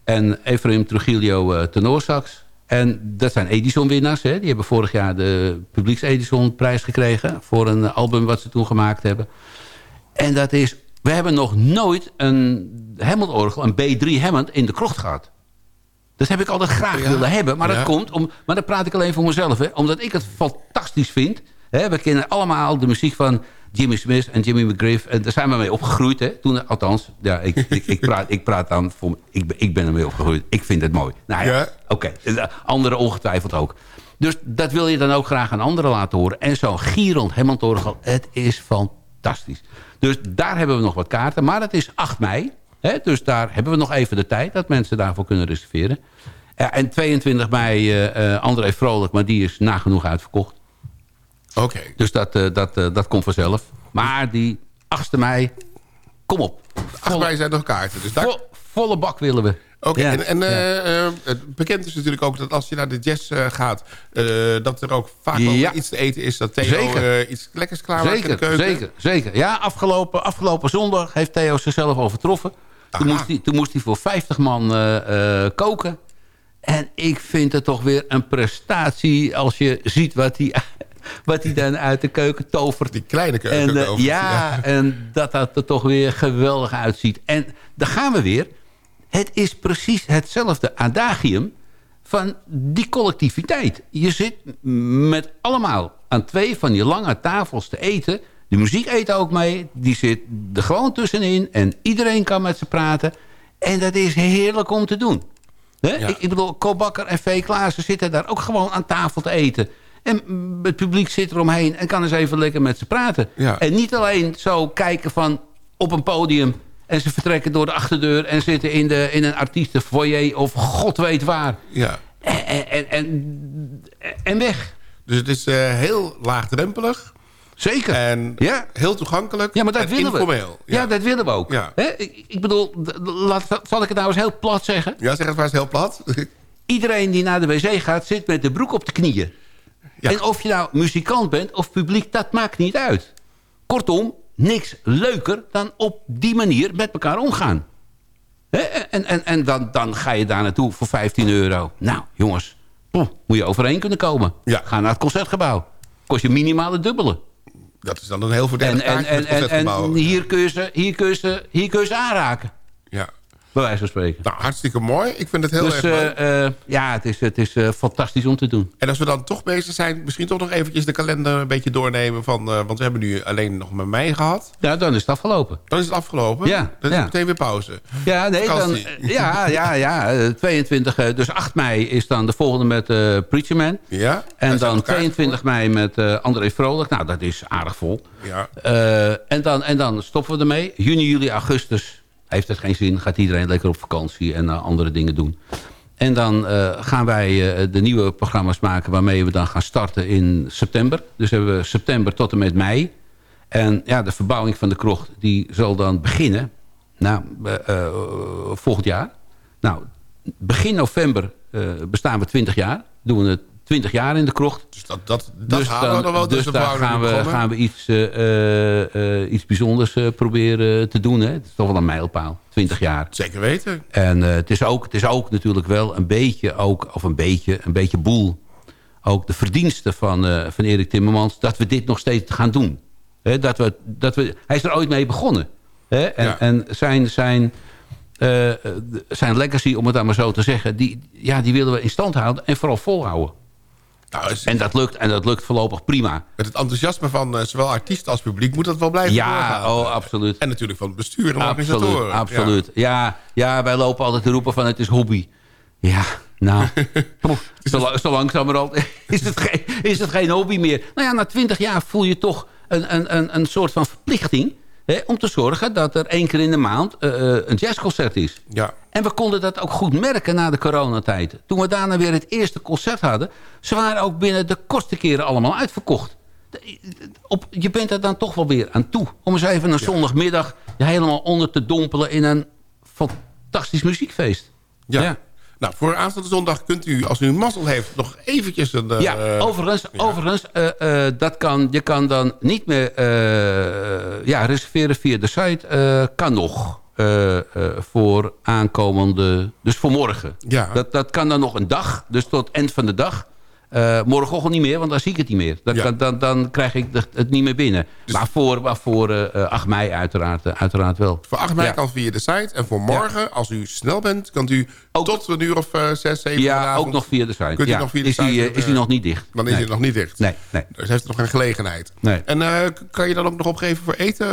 en Efraim Trujillo tenorsax. En dat zijn Edison-winnaars. Die hebben vorig jaar de Publieks Edison-prijs gekregen... voor een album wat ze toen gemaakt hebben. En dat is... We hebben nog nooit een Hammond-orgel, een B3 Hammond, in de krocht gehad. Dat heb ik altijd graag willen hebben. Maar Ja. dat komt, om, maar dat praat ik alleen voor mezelf. Hè, omdat ik het fantastisch vind. Hè, we kennen allemaal de muziek van Jimmy Smith en Jimmy McGriff. En daar zijn we mee opgegroeid. Hè, toen, althans, ja, ik, ik, ik, praat, ik praat dan voor... Ik, ben- ik ben ermee opgegroeid. Ik vind het mooi. Nou ja, Ja. oké. Eh, Anderen ongetwijfeld ook. Dus dat wil je dan ook graag aan anderen laten horen. En zo'n Gierond Hemmondorgel, het is fantastisch. Dus daar hebben we nog wat kaarten. Maar het is 8 mei. Hè, dus daar hebben we nog even de tijd dat mensen daarvoor kunnen reserveren. En 22 mei eh, André Vrolijk, maar die is nagenoeg uitverkocht. Oké. Dus dat, eh, dat, eh, dat komt vanzelf. Maar die 8 mei, kom op. Acht mei zijn nog kaarten. Dus daar... Vo- volle bak willen we. Oké, Ja. en, en eh, bekend is natuurlijk ook dat als je naar de jazz gaat... dat er ook vaak Ja. iets te eten is. Dat Theo Zeker. iets lekkers klaar maakt in de Zeker, keuken. zeker, zeker. Ja, afgelopen, afgelopen zondag heeft Theo zichzelf overtroffen. Toen moest, hij, toen moest hij voor 50 man koken. En ik vind het toch weer een prestatie als je ziet wat hij, wat hij dan uit de keuken tovert. Die kleine keuken. En, eh, ja, en dat dat er toch weer geweldig uitziet. En daar gaan we weer. Het is precies hetzelfde adagium van die collectiviteit. Je zit met allemaal aan twee van die lange tafels te eten. De muziek eet ook mee. Die zit er gewoon tussenin. En iedereen kan met ze praten. En dat is heerlijk om te doen. Ja. Ik, ik bedoel, Kobakker en V. Klaassen zitten daar ook gewoon aan tafel te eten. En het publiek zit eromheen en kan eens even lekker met ze praten. Ja. En niet alleen zo kijken van op een podium... en ze vertrekken door de achterdeur... en zitten in, de, in een artiestenfoyer of god weet waar. Ja. En, en, en, en weg. Dus het is eh, heel laagdrempelig. Zeker. En Ja. heel toegankelijk. Ja, maar dat en willen informeel. we. Ja. dat willen we ook. Ja. Hè? Ik, ik bedoel, laat, zal ik het nou eens heel plat zeggen? Ja, zeg het maar eens heel plat. Iedereen die naar de wc gaat, zit met de broek op de knieën. Ja. En of je nou muzikant bent of publiek, dat maakt niet uit. Kortom, niks leuker dan op die manier met elkaar omgaan. En, en, en dan, dan ga je daar naartoe voor 15 euro. Nou, jongens, moet je overeen kunnen komen. Ja. Ga naar het Concertgebouw. Kost je minimaal het dubbele. Dat is dan een heel voordelig En, en, en, en, en hier, kun je ze, hier, kun je ze, hier kun je ze aanraken. Bij wijze van spreken. Nou, hartstikke mooi. Ik vind het heel dus erg leuk. eh, eh, ja, het is, het is eh, fantastisch om te doen. En als we dan toch bezig zijn, misschien toch nog eventjes de kalender een beetje doornemen. Van, want we hebben nu alleen nog maar mei gehad. Ja, dan is het afgelopen. Dan is het afgelopen. Ja, Dan is ja. meteen weer pauze. Ja, nee, dan, Vakantie. ja, ja, ja. eh, 22, eh, dus 8 mei is dan de volgende met Preacher Man. Ja. En dan nog kaarten 22 mei met André Vrolijk. Nou, dat is aardig vol. Ja. En, dan, en dan stoppen we ermee. Juni, juli, augustus heeft het geen zin. Gaat iedereen lekker op vakantie en eh, andere dingen doen. En dan eh, gaan wij eh, de nieuwe programma's maken... waarmee we dan gaan starten in september. Dus hebben we september tot en met mei. En ja, de verbouwing van de krocht die zal dan beginnen... Nou, volgend jaar. Nou, begin november bestaan we 20 jaar. Doen we het 20 jaar in de krocht. Dus dat, dat, dat Dus, halen we nog wel. dus de daar gaan we, begonnen. gaan we iets, eh, eh, eh, iets bijzonders proberen te doen. Hè? Het is toch wel een mijlpaal, 20 jaar. Zeker weten. En het, is ook, het is ook natuurlijk wel een beetje, ook, of een beetje, een beetje boel. Ook de verdiensten van, van Erik Timmermans, dat we dit nog steeds gaan doen. Hè, dat we, dat we, hij is er ooit mee begonnen. Hè? En, Ja. en zijn, zijn, zijn legacy, om het dan maar zo te zeggen... Die, ja, die willen we in stand houden en vooral volhouden. Nou, is- En dat lukt, en dat lukt voorlopig prima. met het enthousiasme van eh, zowel artiest als publiek moet dat wel blijven Ja, doorgaan. oh, absoluut. En natuurlijk van het bestuur en de Absoluut, organisatoren. absoluut. Ja. Ja, wij lopen altijd te roepen van het is hobby. Ja, nou, zo, la- zo langzamerhand is het, geen, is het geen hobby meer. Nou ja, na twintig jaar voel je toch een, een, een, een soort van verplichting... Hè, om te zorgen dat er één keer in de maand eh, eh, een jazzconcert is. Ja. En we konden dat ook goed merken na de coronatijd. Toen we daarna weer het eerste concert hadden... ze waren ook binnen de kortste keren allemaal uitverkocht. Op, je bent er dan toch wel weer aan toe. Om eens even een zondagmiddag helemaal onder te dompelen... in een fantastisch muziekfeest. Ja. Ja. Nou, voor aanstaande zondag kunt u, als u mazzel heeft, nog eventjes een... Ja, overigens, overigens eh, eh, dat kan, je kan dan niet meer ja, reserveren via de site. kan nog voor aankomende... Dus voor morgen. Ja. Dat, dat kan dan nog een dag, dus tot eind van de dag. Eh, morgenochtend niet meer, want dan zie ik het niet meer. Dan, Ja. dan, dan, dan krijg ik het, niet meer binnen. maar voor, maar voor eh, eh, 8 mei uiteraard, eh, uiteraard wel. Voor 8 mei Ja. kan via de site. En voor morgen, als u snel bent, kan u Ook- tot een uur of eh, zes, zeven Ja, vanavond- ook nog via de site. Kunt u nog via de is, site, is die nog niet dicht? Dan is nee. het nog niet dicht. Nee, nee. Dus heeft u nog geen gelegenheid. Nee. En kan je dan ook nog opgeven voor eten?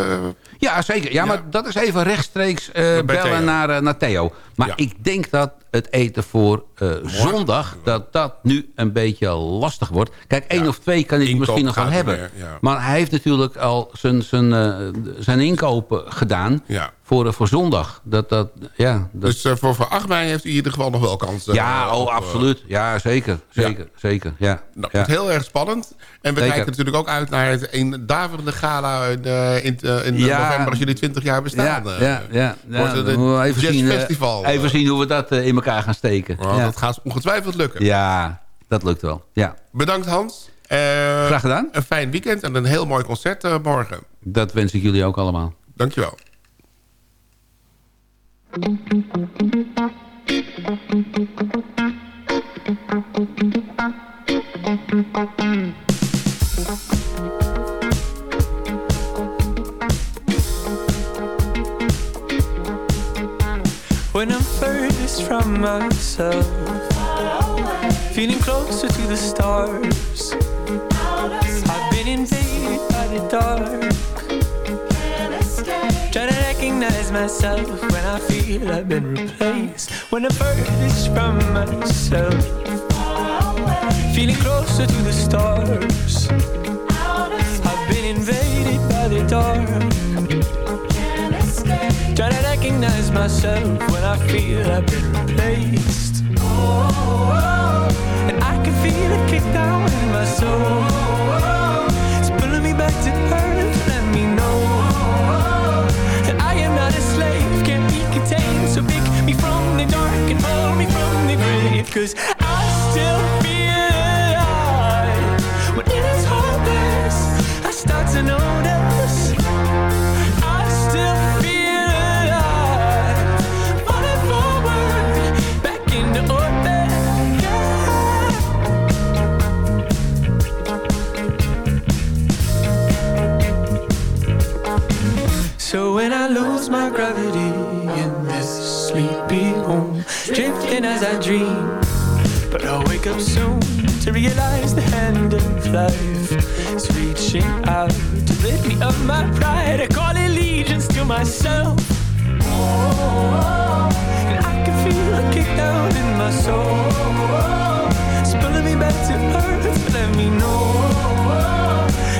Ja, zeker. Ja, maar dat is even rechtstreeks bellen naar, naar Theo. Maar ik denk dat het eten voor eh, zondag... dat dat nu een beetje lastig wordt. Kijk, één Ja. of twee kan hij Inkoop misschien nog wel hebben. niet meer, ja. Maar hij heeft natuurlijk al zijn, zijn, eh, zijn inkopen gedaan... Ja. Voor, eh, voor zondag. Dat, dat, ja, dat, Dus eh, voor, voor 8 mei heeft u in ieder geval nog wel kans. eh, ja, oh, absoluut. Ja, zeker. Zeker, zeker. Ja. Nou, ja. het is heel erg spannend. En we Zeker. kijken natuurlijk ook uit naar het een daverende gala in, in, in Ja. november als jullie 20 jaar bestaan. Ja, ja. Wordt het een even, zien, jazzfestival, eh. even zien hoe we dat in elkaar gaan steken. Ja. Dat gaat ongetwijfeld lukken. ja, dat lukt wel. Ja. Bedankt Hans. Eh, Graag gedaan. Een fijn weekend en een heel mooi concert morgen. Dat wens ik jullie ook allemaal. Dankjewel. When I'm furthest from myself, feeling closer to the stars. I've been invaded by the dark. Myself when I feel I've been replaced. When I'm furthest from myself, feeling closer to the stars. I've been invaded by the dark. Trying to recognize myself when I feel I've been replaced. And I can feel it kick down in my soul. The grave. Cause I still feel alive. When it is hopeless, I start to notice. As I dream, but I'll wake up soon to realize the hand of life is reaching out to lift me up my pride. I call allegiance to myself. And I can feel a kick down in my soul. It's pulling me back to earth, let me know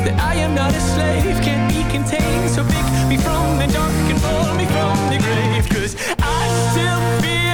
that I am not a slave, can't be contained. So pick me from the dark and pull me from the grave. Cause I still feel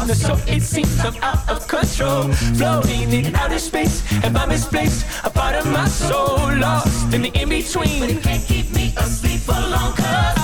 in between, so it seems I'm out of control. Floating in outer space, have I misplaced a part of my soul? Lost in the in between, but it can't keep me asleep for long. Cause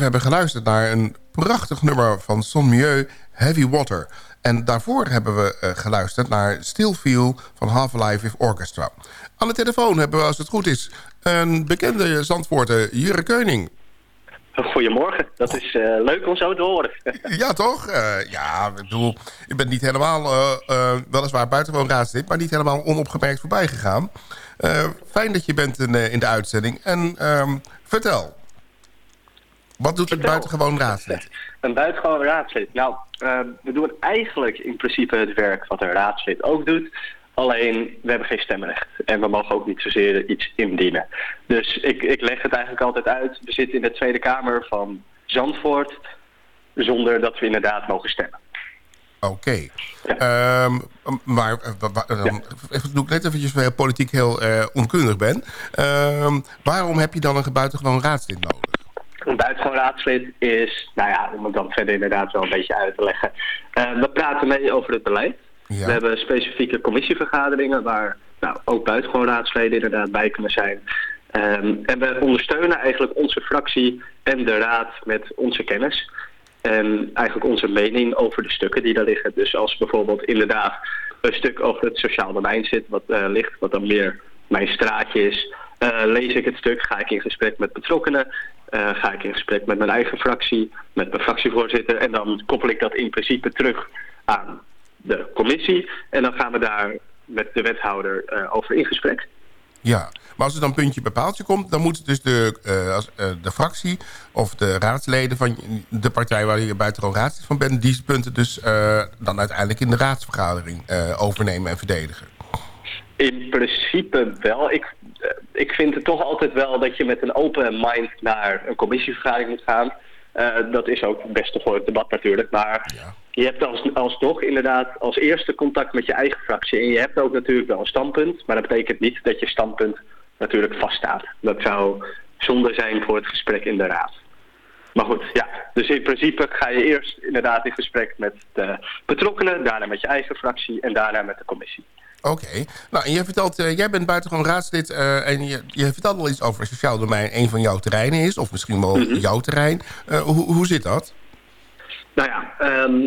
we hebben geluisterd naar een prachtig nummer van Son Mieu, Heavy Water. En daarvoor hebben we eh, geluisterd naar Still Feel van Half-Life with Orchestra. Aan de telefoon hebben we, als het goed is, een bekende zandvoorter, Jure Keuning. Goedemorgen, dat is eh, leuk om zo te horen. Ja, toch? Eh, ja, ik bedoel, je bent niet helemaal, weliswaar buitengewoon raadslid... maar niet helemaal onopgemerkt voorbij gegaan. Fijn dat je bent in, in de uitzending. En ehm, vertel, wat doet het buitengewoon raadslid? Een buitengewoon raadslid. Nou, eh, we doen eigenlijk in principe het werk wat een raadslid ook doet. Alleen, we hebben geen stemrecht. En we mogen ook niet zozeer iets indienen. Dus ik, ik leg het eigenlijk altijd uit. We zitten in de Tweede Kamer van Zandvoort... zonder dat we inderdaad mogen stemmen. Oké. Ehm, maar eh, wa- wa- dan even- doe ik net eventjes je politiek heel eh, onkundig ben. Ehm, waarom heb je dan een buitengewoon raadslid nodig? Een buitengewoon raadslid is, nou ja, om het dan verder inderdaad wel een beetje uit te leggen. Eh, we praten mee over het beleid. Ja. We hebben specifieke commissievergaderingen waar nou, ook buitengewoon raadsleden inderdaad bij kunnen zijn. Ehm, en we ondersteunen eigenlijk onze fractie en de raad met onze kennis. En eigenlijk onze mening over de stukken die daar liggen. Dus als bijvoorbeeld inderdaad een stuk over het sociaal domein zit, wat eh, ligt, wat dan meer mijn straatje is, lees ik het stuk, ga ik in gesprek met betrokkenen, eh, ga ik in gesprek met mijn eigen fractie, met mijn fractievoorzitter en dan koppel ik dat in principe terug aan de commissie en dan gaan we daar met de wethouder eh, over in gesprek. Ja, maar als er dan puntje bij paaltje komt... dan moet dus de, eh, als, eh, de fractie of de raadsleden van de partij... waar je buitengewoon raadslid van bent... die punten dus eh, dan uiteindelijk in de raadsvergadering eh, overnemen en verdedigen. In principe wel. Ik, eh, ik vind het toch altijd wel dat je met een open mind naar een commissievergadering moet gaan. Eh, dat is ook het beste voor het debat natuurlijk. Maar je hebt als, alsnog inderdaad als eerste contact met je eigen fractie. En je hebt ook natuurlijk wel een standpunt. Maar dat betekent niet dat je standpunt natuurlijk vaststaat. Dat zou zonde zijn voor het gesprek in de raad. Maar goed, ja. Dus in principe ga je eerst inderdaad in gesprek met de betrokkenen, daarna met je eigen fractie en daarna met de commissie. Oké. Nou, en jij vertelt, eh, jij bent buitengewoon raadslid eh, en je, je vertelt al iets over sociaal domein een van jouw terreinen is, of misschien wel jouw terrein. Eh, hoe, hoe zit dat? Nou ja, ehm,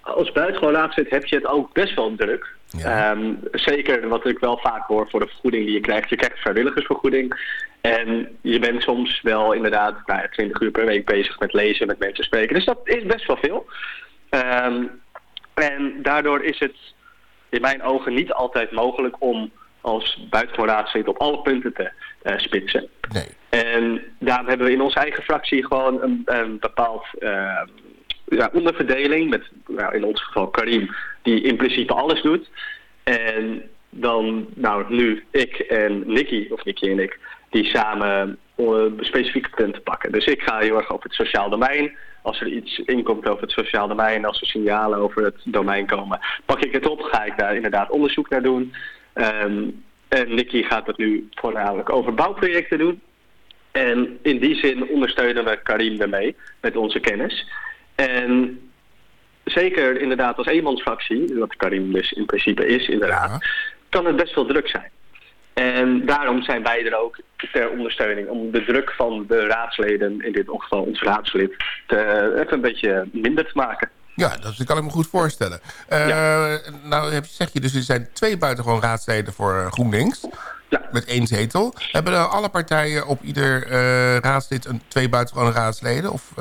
als buitengewoon raadslid heb je het ook best wel druk. Ehm, zeker wat ik wel vaak hoor voor de vergoeding die je krijgt. Je krijgt vrijwilligersvergoeding. En je bent soms wel inderdaad nou ja, 20 uur per week bezig met lezen, met mensen spreken. Dus dat is best wel veel. Ehm, en daardoor is het in mijn ogen niet altijd mogelijk om als buitengewoon raadslid op alle punten te eh, spitsen. Nee. En daarom hebben we in onze eigen fractie gewoon een, een bepaald eh, ja, onderverdeling. Met nou, in ons geval Karim, die in principe alles doet. En dan, nou nu ik en Nicky, of Nicky en ik, die samen eh, specifieke punten pakken. Dus ik ga heel erg over het sociaal domein. Als er iets inkomt over het sociaal domein, als er signalen over het domein komen, pak ik het op, ga ik daar inderdaad onderzoek naar doen. Ehm, en Nicky gaat het nu voornamelijk over bouwprojecten doen. En in die zin ondersteunen we Karim ermee met onze kennis. En zeker inderdaad als eenmansfractie, wat Karim dus in principe is inderdaad, kan het best wel druk zijn. En daarom zijn wij er ook ter ondersteuning om de druk van de raadsleden, in dit geval ons raadslid, te, even een beetje minder te maken. Ja, dat kan ik me goed voorstellen. Eh, Nou zeg je dus, er zijn twee buitengewoon raadsleden voor eh, GroenLinks. Met één zetel. Hebben alle partijen op ieder eh, raadslid een, twee buitengewoon raadsleden? Of,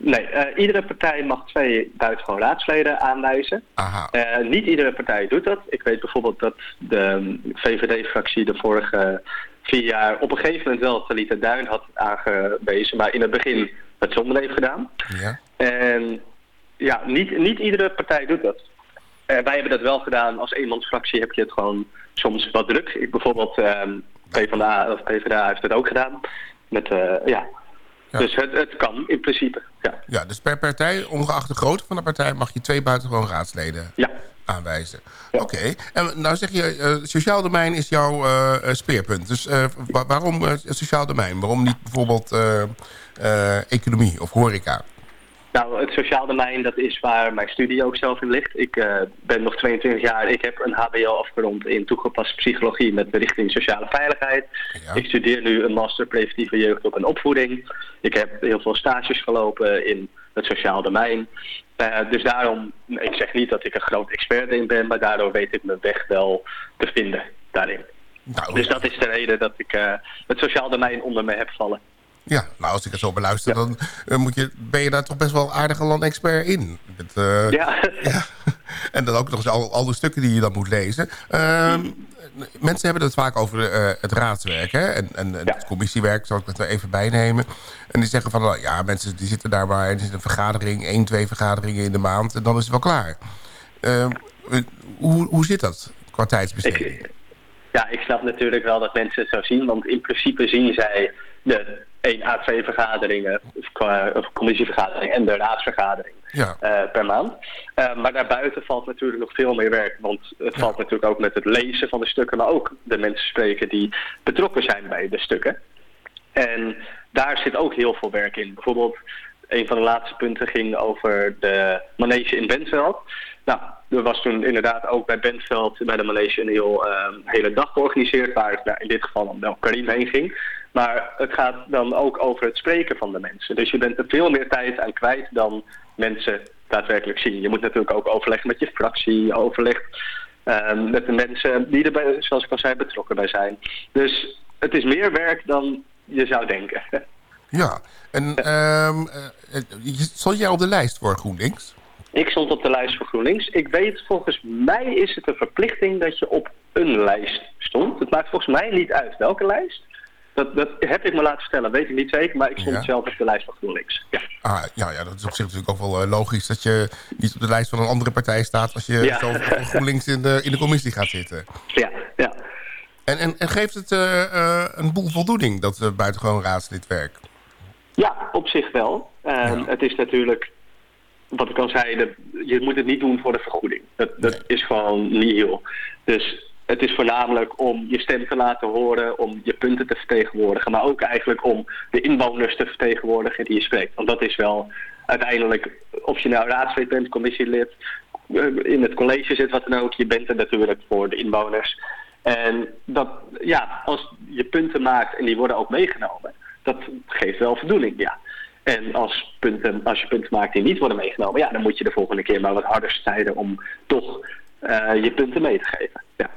Nee, eh, iedere partij mag twee buitengewoon raadsleden aanwijzen. aha. Eh, niet iedere partij doet dat. Ik weet bijvoorbeeld dat de VVD-fractie de vorige vier jaar op een gegeven moment wel Talita Duin had aangewezen, maar in het begin het zonder heeft gedaan. Ja. En ja, niet, niet iedere partij doet dat. Eh, wij hebben dat wel gedaan. Als eenmansfractie heb je het gewoon soms wat druk. Ik bijvoorbeeld, ehm PvdA, of PvdA heeft het ook gedaan. Met, eh, ja. Dus het, het kan in principe, ja. Ja, dus per partij, ongeacht de grootte van de partij... mag je twee buitengewoon raadsleden aanwijzen. Oké, en nou zeg je, eh, sociaal domein is jouw eh, speerpunt. Dus eh, wa- waarom sociaal domein? Waarom niet bijvoorbeeld economie of horeca? Nou, het sociaal domein, dat is waar mijn studie ook zelf in ligt. Ik eh, ben nog 22 jaar. Ik heb een hbo afgerond in toegepaste psychologie met richting sociale veiligheid. Ik studeer nu een master preventieve jeugd en opvoeding. Ik heb heel veel stages gelopen in het sociaal domein. Eh, dus daarom, ik zeg niet dat ik een groot expert in ben, maar daardoor weet ik mijn weg wel te vinden daarin. dus dat is de reden dat ik eh, het sociaal domein onder me heb vallen. Ja, nou als ik het zo beluister, dan eh, moet je, ben je daar toch best wel aardig een landexpert in. Het, eh, Ja. En dan ook nog eens al, al de stukken die je dan moet lezen. Ehm, Mensen hebben het vaak over eh, het raadswerk hè? en, en, het commissiewerk, zal ik het er even bijnemen. En die zeggen van, nou, ja, mensen die zitten daar maar... er zit een vergadering, één, twee vergaderingen in de maand... en dan is het wel klaar. Ehm, hoe, hoe zit dat qua tijdsbesteding? Ja, ik snap natuurlijk wel dat mensen het zo zien, want in principe zien zij de 1 à 2 vergaderingen, of, qua- commissievergadering en de raadsvergadering Ja. eh, per maand. Eh, maar daarbuiten valt natuurlijk nog veel meer werk, want het valt natuurlijk ook met het lezen van de stukken, maar ook de mensen spreken die betrokken zijn bij de stukken. En daar zit ook heel veel werk in. Bijvoorbeeld, een van de laatste punten ging over de manege in Bentveld. Nou, er was toen inderdaad ook bij Bentveld, bij de manege, een heel, eh, hele dag georganiseerd... waar nou, in dit geval dan wel Karim heen ging. Maar het gaat dan ook over het spreken van de mensen. Dus je bent er veel meer tijd aan kwijt dan mensen daadwerkelijk zien. Je moet natuurlijk ook overleggen met je fractie, je overlegt eh, met de mensen die er, zoals ik al zei, betrokken bij zijn. Dus het is meer werk dan je zou denken. Ja, en ehm, eh, stond jij op de lijst voor GroenLinks? Ik stond op de lijst voor GroenLinks. Ik weet, volgens mij is het een verplichting dat je op een lijst stond. Het maakt volgens mij niet uit welke lijst. Dat, dat heb ik me laten vertellen, weet ik niet zeker. Maar ik stond Ja. zelf op de lijst van GroenLinks. Ja. Ah, ja, ja, dat is op zich natuurlijk ook wel eh, logisch... dat je niet op de lijst van een andere partij staat... als je Ja. zo voor GroenLinks in de, in de commissie gaat zitten. Ja, ja. En, en, en geeft het eh, eh, een boel voldoening, dat buitengewoon raadslidwerk? Ja, op zich wel. Ehm, Het is natuurlijk, wat ik al zei, de, je moet het niet doen voor de vergoeding. Dat, dat is gewoon niet heel. Dus het is voornamelijk om je stem te laten horen, om je punten te vertegenwoordigen, maar ook eigenlijk om de inwoners te vertegenwoordigen die je spreekt. Want dat is wel uiteindelijk, of je nou raadslid bent, commissielid, eh, in het college zit, wat dan ook, je bent er natuurlijk voor de inwoners. En dat, ja, als je punten maakt en die worden ook meegenomen, dat geeft wel voldoening, ja. En als, punten, als je punten maakt die niet worden meegenomen, ja, dan moet je de volgende keer maar wat harder strijden om toch eh, je punten mee te geven. Ja.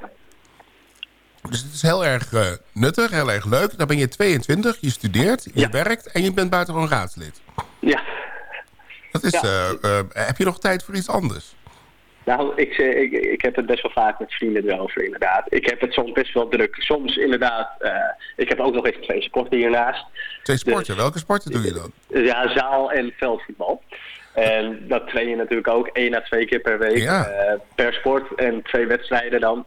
Dus het is heel erg eh, nuttig, heel erg leuk. Dan ben je 22, je studeert, je Ja. werkt en je bent buitengewoon raadslid. ja. Dat is, Ja. eh, eh, heb je nog tijd voor iets anders? Nou, ik, ik, ik heb het best wel vaak met vrienden erover, inderdaad. Ik heb het soms best wel druk. Soms inderdaad, ik heb ook nog eens twee sporten hiernaast. Twee sporten, welke sporten doe je dan? Ja, zaal- en veldvoetbal. En dat train je natuurlijk ook één à twee keer per week Ja. per sport en twee wedstrijden dan.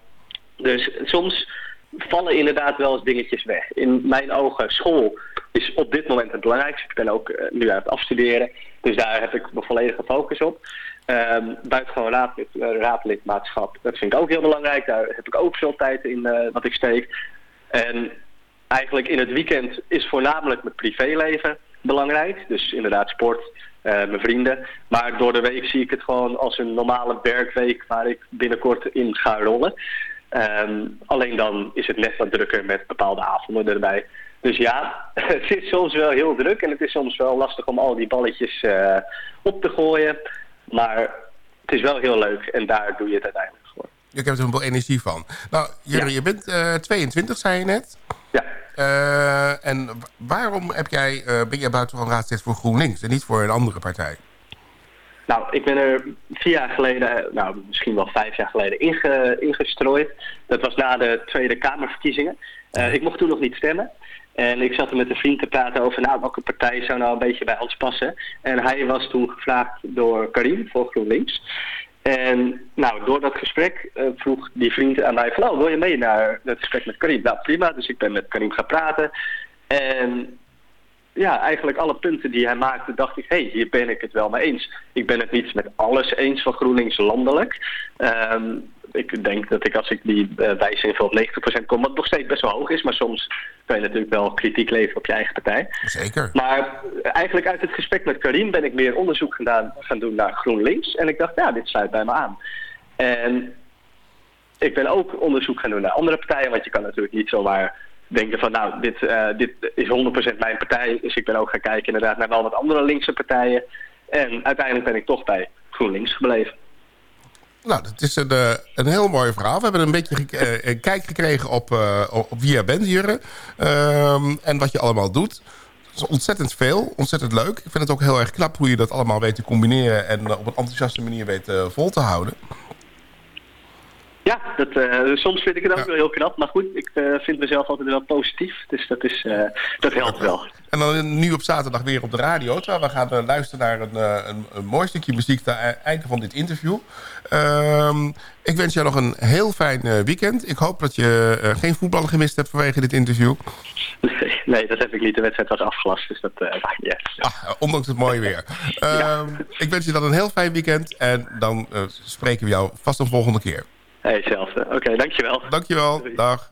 Dus soms vallen inderdaad wel eens dingetjes weg. In mijn ogen, school is op dit moment het belangrijkste. Ik ben ook eh, nu aan het afstuderen, dus daar heb ik mijn volledige focus op. Ehm buitengewoon raadlid, eh, raadlidmaatschap, dat vind ik ook heel belangrijk. Daar heb ik ook veel tijd in eh, wat ik steek. En eigenlijk in het weekend is voornamelijk mijn privéleven belangrijk. Dus inderdaad sport, mijn vrienden. Maar door de week zie ik het gewoon als een normale werkweek waar ik binnenkort in ga rollen. Ehm, alleen dan is het net wat drukker met bepaalde avonden erbij. Dus ja, het is soms wel heel druk en het is soms wel lastig om al die balletjes eh, op te gooien. Maar het is wel heel leuk en daar doe je het uiteindelijk voor. Ik heb er wel energie van. Nou, Jurre, Ja. je bent eh, 22, zei je net. Ja. Eh, en wa- waarom heb jij, eh, ben jij buitengewoon raadslid voor GroenLinks en niet voor een andere partij? Nou, ik ben er vier jaar geleden, eh, nou misschien wel vijf jaar geleden, inge, ingestrooid. Dat was na de Tweede Kamerverkiezingen. Eh, ik mocht toen nog niet stemmen. En ik zat er met een vriend te praten over nou, welke partij zou nou een beetje bij ons passen. En hij was toen gevraagd door Karim voor GroenLinks. En nou, door dat gesprek eh, vroeg die vriend aan mij van, oh, wil je mee naar het gesprek met Karim? Nou, prima. Dus ik ben met Karim gaan praten. En ja, eigenlijk alle punten die hij maakte, dacht ik, hé, hey, hier ben ik het wel mee eens. Ik ben het niet met alles eens van GroenLinks landelijk. Ehm, ik denk dat ik als ik die uh, wijze invul op 90% kom, wat nog steeds best wel hoog is, maar soms kan je natuurlijk wel kritiek leveren op je eigen partij. Zeker. Maar eigenlijk uit het gesprek met Karim ben ik meer onderzoek gedaan, gaan doen naar GroenLinks. En ik dacht, ja, dit sluit bij me aan. En ik ben ook onderzoek gaan doen naar andere partijen, want je kan natuurlijk niet zomaar denken van nou, dit, uh, dit is 100% mijn partij. Dus ik ben ook gaan kijken inderdaad naar wel wat andere linkse partijen. En uiteindelijk ben ik toch bij GroenLinks gebleven. Nou, dat is een, uh, een heel mooi verhaal. We hebben een beetje uh, een kijk gekregen op, uh, op wie jij bent, Jurre. Um, en wat je allemaal doet. Dat is ontzettend veel, ontzettend leuk. Ik vind het ook heel erg knap hoe je dat allemaal weet te combineren... en op een enthousiaste manier weet vol te houden. Ja, dat, uh, soms vind ik het ook ja. wel heel knap. Maar goed, ik uh, vind mezelf altijd wel positief. Dus dat, is, uh, dat helpt wel. En dan nu op zaterdag weer op de radio. Terwijl we gaan luisteren naar een, een, een, mooi stukje muziek... ten einde van dit interview. Ehm, ik wens jou nog een heel fijn weekend. Ik hoop dat je geen voetballen gemist hebt vanwege dit interview. Nee, nee, dat heb ik niet. De wedstrijd was afgelast. Dus dat maakt niet uit. Ah, ondanks het mooie weer. ja. um, ik wens je dan een heel fijn weekend. En dan spreken we jou vast een volgende keer. Hey, hetzelfde. Oké, okay, dankjewel. Dankjewel. Doei. Dag.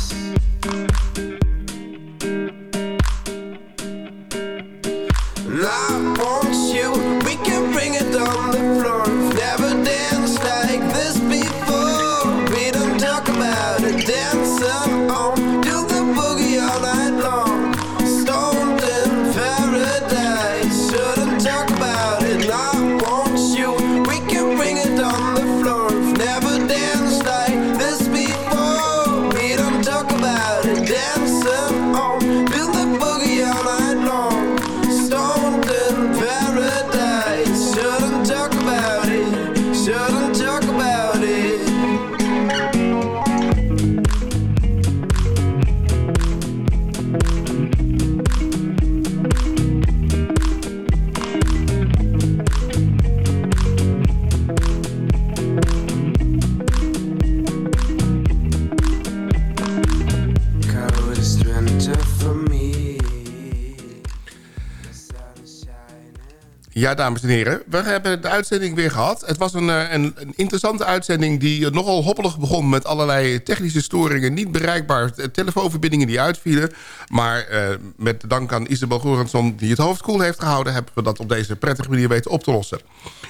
Dames en heren. We hebben de uitzending weer gehad. Het was een, eh, een, interessante uitzending die nogal hoppelig begon... met allerlei technische storingen, niet bereikbaar... eh, telefoonverbindingen die uitvielen. Maar uh, met dank aan Isabel Goransson die het hoofd koel heeft gehouden... hebben we dat op deze prettige manier weten op te lossen.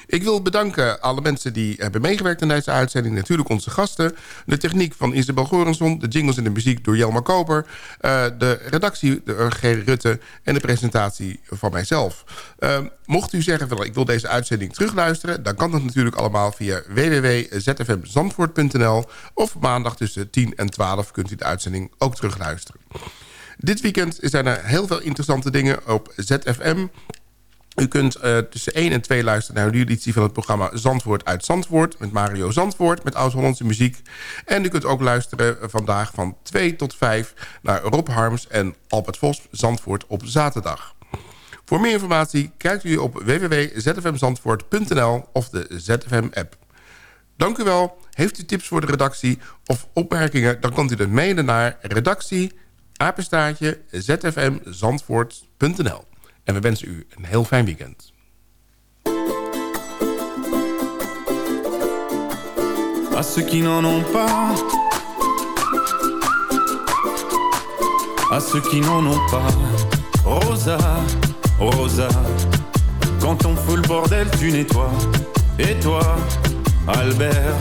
Ik wil bedanken alle mensen die hebben meegewerkt in deze uitzending. Natuurlijk onze gasten. De techniek van Isabel Goransson. De jingles en de muziek door Jelma Koper. Uh, de redactie door G. Rutte. En de presentatie van mijzelf. Uh, mocht u zeggen, ik wil deze uitzending terugluisteren... dan kan dat natuurlijk allemaal via www.zfmzandvoort.nl... of maandag tussen 10 en 12 kunt u de uitzending ook terugluisteren. Dit weekend zijn er heel veel interessante dingen op ZFM... U kunt uh, tussen 1 en 2 luisteren naar de editie van het programma Zandvoort uit Zandvoort... met Mario Zandvoort, met Oud-Hollandse muziek. En u kunt ook luisteren vandaag van 2 tot 5 naar Rob Harms en Albert Vos Zandvoort op zaterdag. Voor meer informatie kijkt u op www.zfmzandvoort.nl of de ZFM-app. Dank u wel. Heeft u tips voor de redactie of opmerkingen... dan kunt u dat mailen naar redactie apenstaartje zfmzandvoort.nl. En we wensen u een heel fijn weekend. À ceux qui n'en ont pas. À ceux qui n'en ont pas. Rosa, Rosa Quand on fout le bordel tu nettoies. Et toi, Albert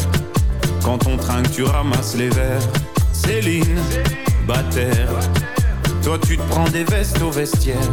Quand on trinque tu ramasses les verres. Céline, Bataire Toi tu te prends des vestes au vestiaire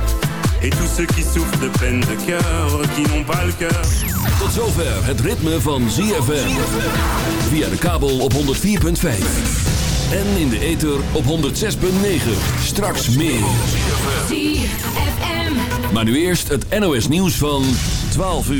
et tous ceux qui souffrent de peine de cœur, qui n'ont pas le cœur. Tot zover het ritme van ZFM. Via de kabel op 104.5. En in de ether op 106.9. Straks meer. Maar nu eerst het NOS nieuws van 12 uur.